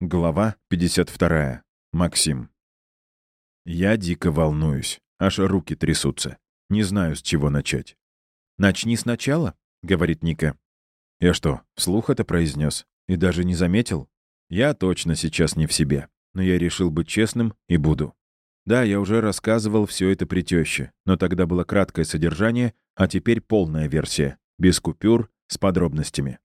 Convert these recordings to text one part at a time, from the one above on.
Глава 52. Максим. Я дико волнуюсь. Аж руки трясутся. Не знаю, с чего начать. «Начни сначала», — говорит Ника. Я что, вслух это произнес? И даже не заметил? Я точно сейчас не в себе. Но я решил быть честным и буду. Да, я уже рассказывал все это при тёще, но тогда было краткое содержание, а теперь полная версия. Без купюр, с подробностями.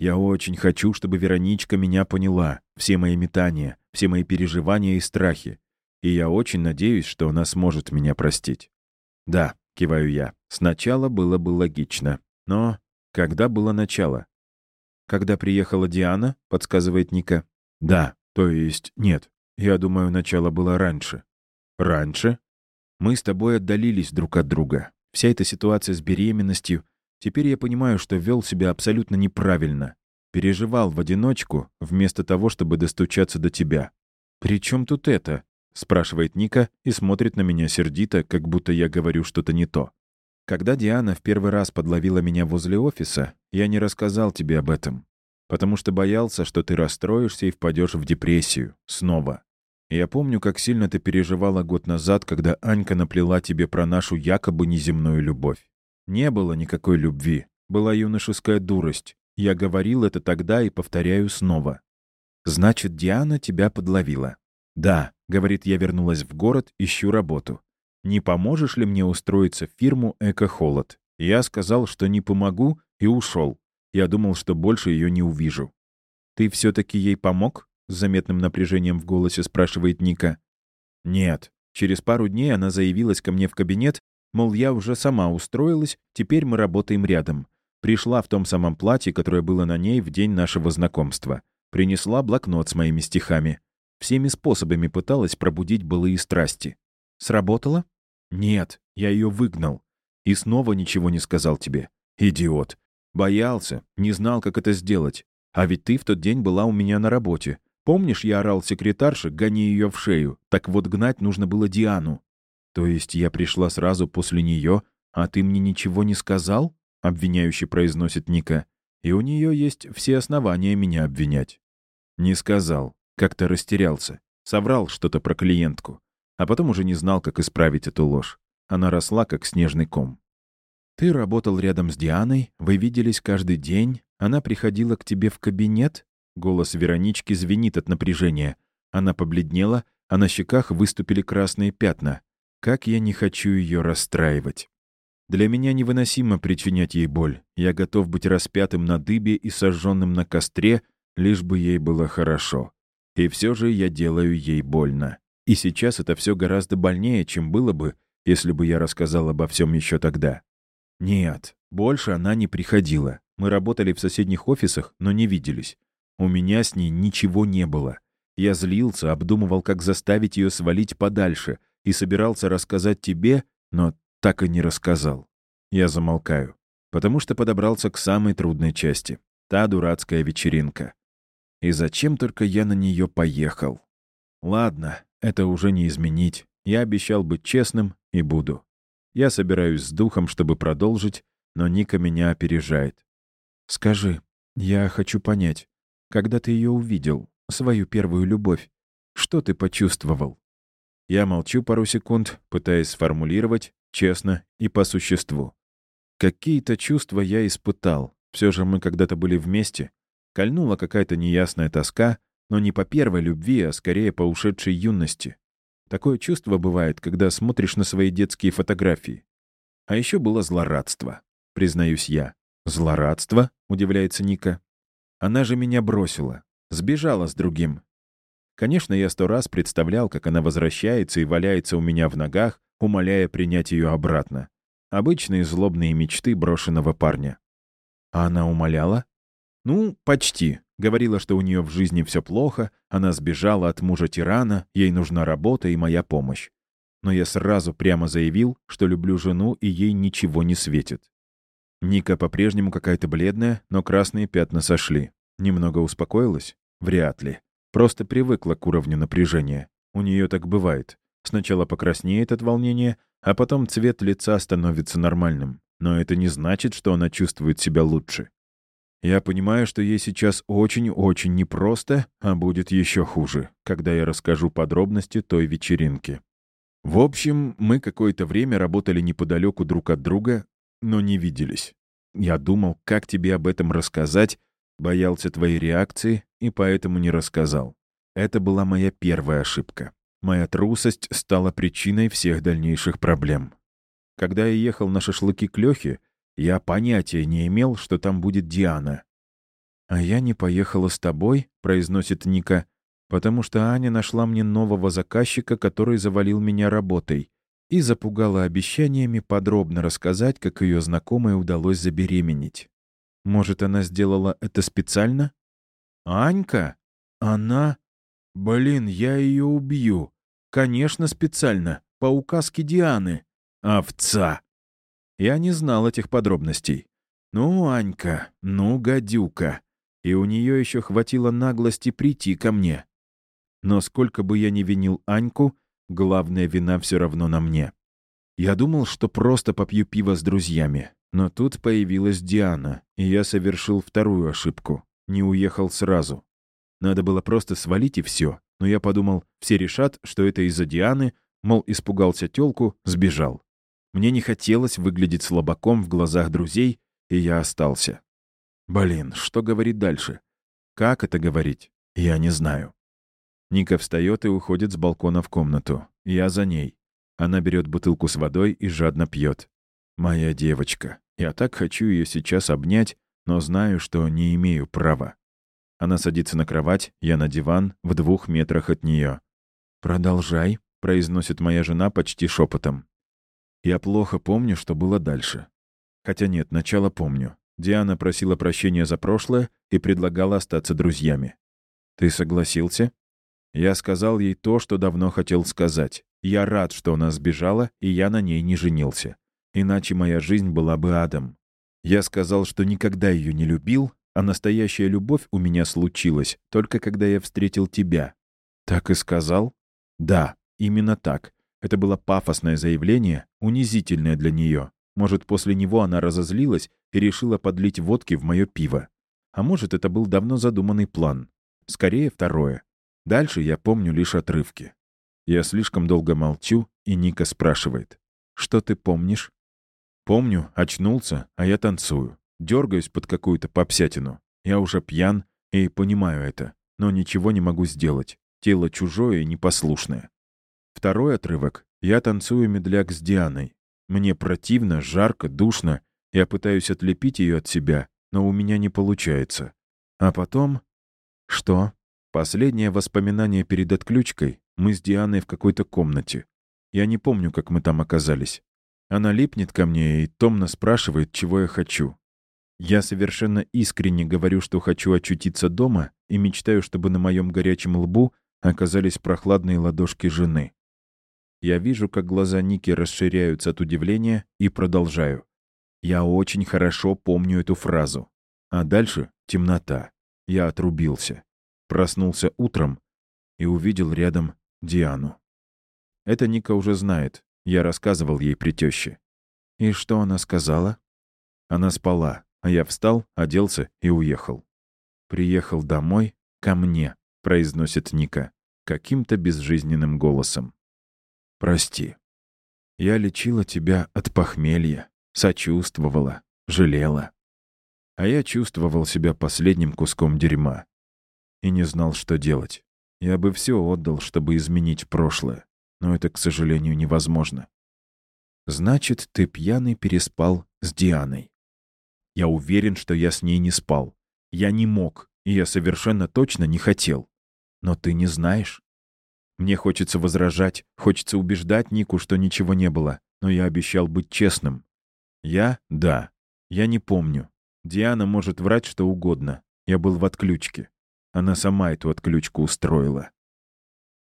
Я очень хочу, чтобы Вероничка меня поняла, все мои метания, все мои переживания и страхи. И я очень надеюсь, что она сможет меня простить. Да, киваю я, сначала было бы логично. Но когда было начало? Когда приехала Диана, подсказывает Ника. Да, то есть нет. Я думаю, начало было раньше. Раньше? Мы с тобой отдалились друг от друга. Вся эта ситуация с беременностью, Теперь я понимаю, что вел себя абсолютно неправильно. Переживал в одиночку, вместо того, чтобы достучаться до тебя. «При чем тут это?» — спрашивает Ника и смотрит на меня сердито, как будто я говорю что-то не то. Когда Диана в первый раз подловила меня возле офиса, я не рассказал тебе об этом, потому что боялся, что ты расстроишься и впадешь в депрессию. Снова. Я помню, как сильно ты переживала год назад, когда Анька наплела тебе про нашу якобы неземную любовь. Не было никакой любви. Была юношеская дурость. Я говорил это тогда и повторяю снова. «Значит, Диана тебя подловила». «Да», — говорит, я вернулась в город, ищу работу. «Не поможешь ли мне устроиться в фирму «Эко-холод»?» Я сказал, что не помогу, и ушел. Я думал, что больше ее не увижу. «Ты все-таки ей помог?» — с заметным напряжением в голосе спрашивает Ника. «Нет». Через пару дней она заявилась ко мне в кабинет Мол, я уже сама устроилась, теперь мы работаем рядом. Пришла в том самом платье, которое было на ней в день нашего знакомства. Принесла блокнот с моими стихами. Всеми способами пыталась пробудить былые страсти. Сработало? Нет, я ее выгнал. И снова ничего не сказал тебе. Идиот. Боялся, не знал, как это сделать. А ведь ты в тот день была у меня на работе. Помнишь, я орал секретарше, гони ее в шею. Так вот гнать нужно было Диану. «То есть я пришла сразу после нее, а ты мне ничего не сказал?» — обвиняюще произносит Ника. «И у нее есть все основания меня обвинять». «Не сказал. Как-то растерялся. Соврал что-то про клиентку. А потом уже не знал, как исправить эту ложь. Она росла, как снежный ком. «Ты работал рядом с Дианой, вы виделись каждый день, она приходила к тебе в кабинет?» Голос Веронички звенит от напряжения. Она побледнела, а на щеках выступили красные пятна. Как я не хочу ее расстраивать. Для меня невыносимо причинять ей боль. Я готов быть распятым на дыбе и сожженным на костре, лишь бы ей было хорошо. И все же я делаю ей больно. И сейчас это все гораздо больнее, чем было бы, если бы я рассказал обо всем еще тогда. Нет, больше она не приходила. Мы работали в соседних офисах, но не виделись. У меня с ней ничего не было. Я злился, обдумывал, как заставить ее свалить подальше — и собирался рассказать тебе, но так и не рассказал. Я замолкаю, потому что подобрался к самой трудной части. Та дурацкая вечеринка. И зачем только я на нее поехал? Ладно, это уже не изменить. Я обещал быть честным и буду. Я собираюсь с духом, чтобы продолжить, но Ника меня опережает. «Скажи, я хочу понять, когда ты ее увидел, свою первую любовь, что ты почувствовал?» Я молчу пару секунд, пытаясь сформулировать, честно и по существу. Какие-то чувства я испытал. Все же мы когда-то были вместе. Кольнула какая-то неясная тоска, но не по первой любви, а скорее по ушедшей юности. Такое чувство бывает, когда смотришь на свои детские фотографии. А еще было злорадство, признаюсь я. «Злорадство?» — удивляется Ника. «Она же меня бросила. Сбежала с другим. Конечно, я сто раз представлял, как она возвращается и валяется у меня в ногах, умоляя принять ее обратно. Обычные злобные мечты брошенного парня. А она умоляла? Ну, почти. Говорила, что у нее в жизни все плохо, она сбежала от мужа-тирана, ей нужна работа и моя помощь. Но я сразу прямо заявил, что люблю жену и ей ничего не светит. Ника по-прежнему какая-то бледная, но красные пятна сошли. Немного успокоилась? Вряд ли. Просто привыкла к уровню напряжения. У нее так бывает. Сначала покраснеет от волнения, а потом цвет лица становится нормальным. Но это не значит, что она чувствует себя лучше. Я понимаю, что ей сейчас очень-очень непросто, а будет еще хуже, когда я расскажу подробности той вечеринки. В общем, мы какое-то время работали неподалеку друг от друга, но не виделись. Я думал, как тебе об этом рассказать, боялся твоей реакции и поэтому не рассказал. Это была моя первая ошибка. Моя трусость стала причиной всех дальнейших проблем. Когда я ехал на шашлыки к Лёхе, я понятия не имел, что там будет Диана. «А я не поехала с тобой», — произносит Ника, «потому что Аня нашла мне нового заказчика, который завалил меня работой, и запугала обещаниями подробно рассказать, как ее знакомой удалось забеременеть. Может, она сделала это специально? Анька? Она? Блин, я ее убью. Конечно, специально, по указке Дианы. Овца. Я не знал этих подробностей. Ну, Анька, ну, гадюка. И у нее еще хватило наглости прийти ко мне. Но сколько бы я ни винил Аньку, главная вина все равно на мне. Я думал, что просто попью пиво с друзьями. Но тут появилась Диана, и я совершил вторую ошибку. Не уехал сразу. Надо было просто свалить и все. Но я подумал, все решат, что это из-за Дианы, мол, испугался тёлку, сбежал. Мне не хотелось выглядеть слабаком в глазах друзей, и я остался. Блин, что говорить дальше? Как это говорить? Я не знаю. Ника встает и уходит с балкона в комнату. Я за ней. Она берет бутылку с водой и жадно пьет. Моя девочка. Я так хочу ее сейчас обнять, но знаю, что не имею права. Она садится на кровать, я на диван, в двух метрах от нее. «Продолжай», — произносит моя жена почти шепотом. Я плохо помню, что было дальше. Хотя нет, начало помню. Диана просила прощения за прошлое и предлагала остаться друзьями. «Ты согласился?» Я сказал ей то, что давно хотел сказать. Я рад, что она сбежала, и я на ней не женился. Иначе моя жизнь была бы адом. Я сказал, что никогда ее не любил, а настоящая любовь у меня случилась только когда я встретил тебя. Так и сказал? Да, именно так. Это было пафосное заявление, унизительное для нее. Может, после него она разозлилась и решила подлить водки в мое пиво. А может, это был давно задуманный план. Скорее, второе. Дальше я помню лишь отрывки. Я слишком долго молчу, и Ника спрашивает. «Что ты помнишь?» Помню, очнулся, а я танцую. Дергаюсь под какую-то попсятину. Я уже пьян и понимаю это, но ничего не могу сделать. Тело чужое и непослушное. Второй отрывок. Я танцую медляк с Дианой. Мне противно, жарко, душно. Я пытаюсь отлепить ее от себя, но у меня не получается. А потом... Что? Последнее воспоминание перед отключкой. Мы с Дианой в какой-то комнате. Я не помню, как мы там оказались. Она липнет ко мне и томно спрашивает, чего я хочу. Я совершенно искренне говорю, что хочу очутиться дома и мечтаю, чтобы на моем горячем лбу оказались прохладные ладошки жены. Я вижу, как глаза Ники расширяются от удивления, и продолжаю. Я очень хорошо помню эту фразу. А дальше темнота. Я отрубился. Проснулся утром и увидел рядом Диану. Это Ника уже знает. Я рассказывал ей при тёще. И что она сказала? Она спала, а я встал, оделся и уехал. «Приехал домой, ко мне», — произносит Ника, каким-то безжизненным голосом. Прости. Я лечила тебя от похмелья, сочувствовала, жалела. А я чувствовал себя последним куском дерьма. И не знал, что делать. Я бы все отдал, чтобы изменить прошлое. Но это, к сожалению, невозможно. Значит, ты пьяный переспал с Дианой. Я уверен, что я с ней не спал. Я не мог, и я совершенно точно не хотел. Но ты не знаешь. Мне хочется возражать, хочется убеждать Нику, что ничего не было, но я обещал быть честным. Я? Да. Я не помню. Диана может врать что угодно. Я был в отключке. Она сама эту отключку устроила.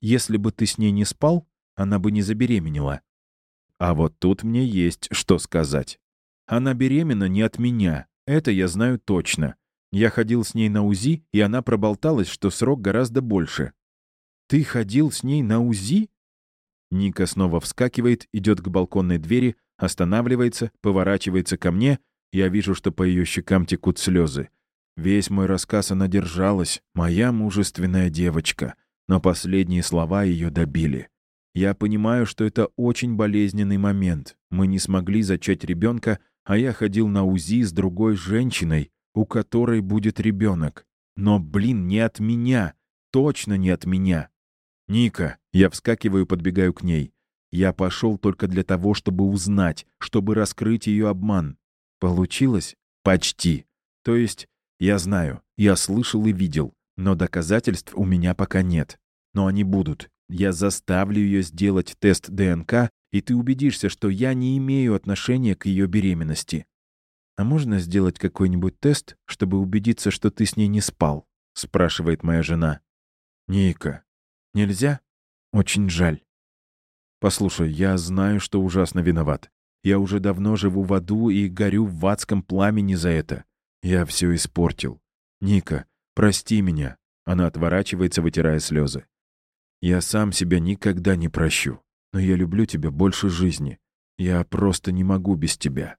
Если бы ты с ней не спал, она бы не забеременела. А вот тут мне есть что сказать. Она беременна не от меня, это я знаю точно. Я ходил с ней на УЗИ, и она проболталась, что срок гораздо больше. «Ты ходил с ней на УЗИ?» Ника снова вскакивает, идет к балконной двери, останавливается, поворачивается ко мне. Я вижу, что по ее щекам текут слезы. Весь мой рассказ она держалась, моя мужественная девочка. Но последние слова ее добили. Я понимаю, что это очень болезненный момент. Мы не смогли зачать ребенка, а я ходил на УЗИ с другой женщиной, у которой будет ребенок. Но, блин, не от меня. Точно не от меня. Ника, я вскакиваю, подбегаю к ней. Я пошел только для того, чтобы узнать, чтобы раскрыть ее обман. Получилось? Почти. То есть, я знаю, я слышал и видел, но доказательств у меня пока нет. Но они будут. Я заставлю ее сделать тест ДНК, и ты убедишься, что я не имею отношения к ее беременности. «А можно сделать какой-нибудь тест, чтобы убедиться, что ты с ней не спал?» — спрашивает моя жена. «Ника, нельзя? Очень жаль». «Послушай, я знаю, что ужасно виноват. Я уже давно живу в аду и горю в адском пламени за это. Я все испортил. Ника, прости меня». Она отворачивается, вытирая слезы. «Я сам себя никогда не прощу, но я люблю тебя больше жизни. Я просто не могу без тебя».